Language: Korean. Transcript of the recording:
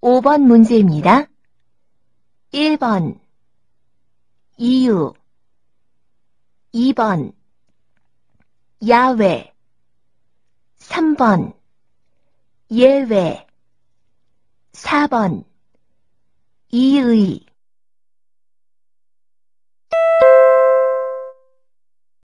5번 문제입니다. 1번. 이유. 2번. 야외. 3번. 예외. 4번. 이의.